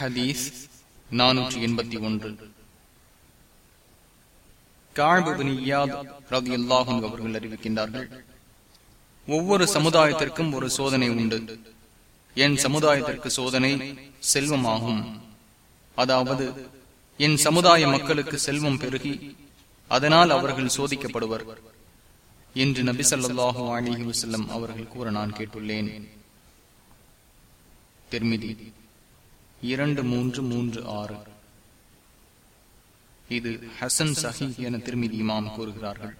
ஹதீஸ் நானூற்றி எண்பத்தி ஒன்று. அவர்கள் அறிவிக்கின்றார்கள் ஒவ்வொரு சமுதாயத்திற்கும் ஒரு சோதனை உண்டு. என் சமுதாயத்திற்கு சோதனை செல்வமாகும். அதாவது என் சமுதாய மக்களுக்கு செல்வம் பெருகி அதனால் அவர்கள் சோதிக்கப்படுவர் என்று நபி சொல்லாஹு அலிஹி வசல்லம் அவர்கள் கூற நான் கேட்டுள்ளேன். திருமிதி. இரண்டு மூன்று மூன்று ஆறு. இது ஹசன் சஹி என திருமிதி இமாம் கூறுகிறார்கள்.